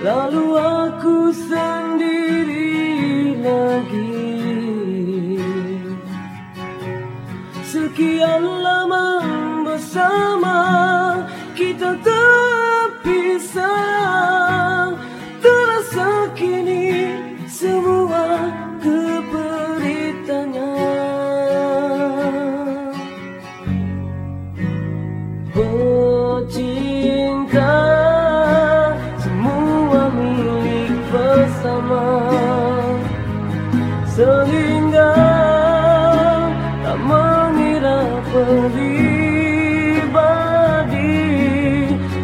Lalu aku sendiri lagi. Sekian lama bersama Kita terpisah Terasa kini semua keperitannya Oh. Bersama Sehingga tak mengira pribadi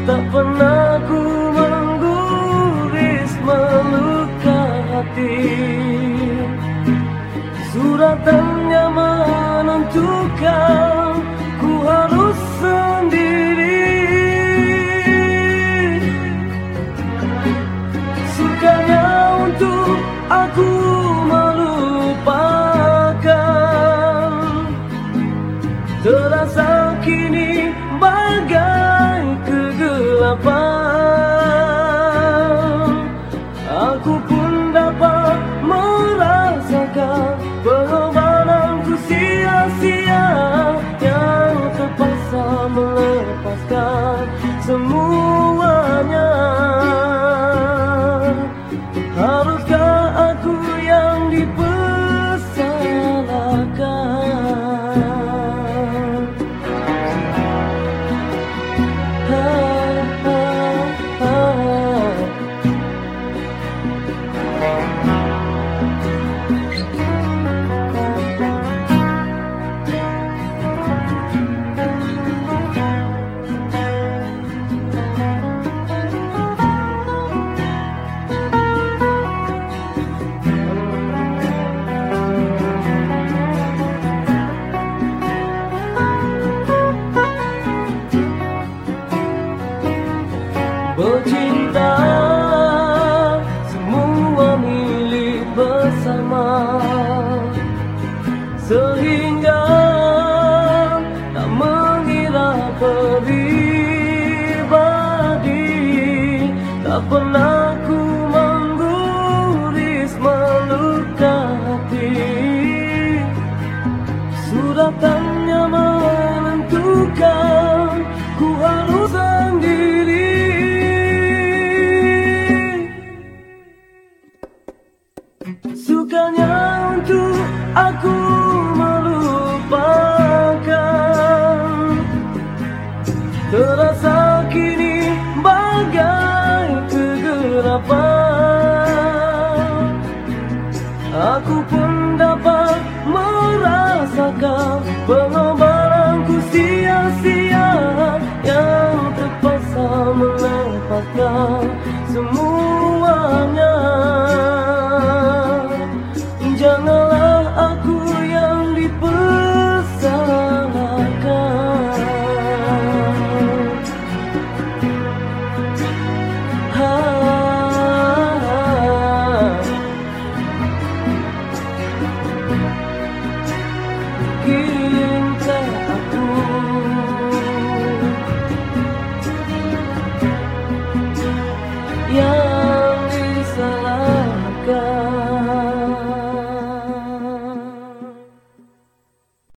Tak pernah ku mengguris meluka hati. Suratannya menentukan semuanya pernah ku mengguris meluka hati. Suratannya menentukan ku harus sendiri. Sukanya untuk aku melupakan. Terasa pun dapat merasakan Pengorbananku sia-sia Yang terpaksa melepaskan semuanya young.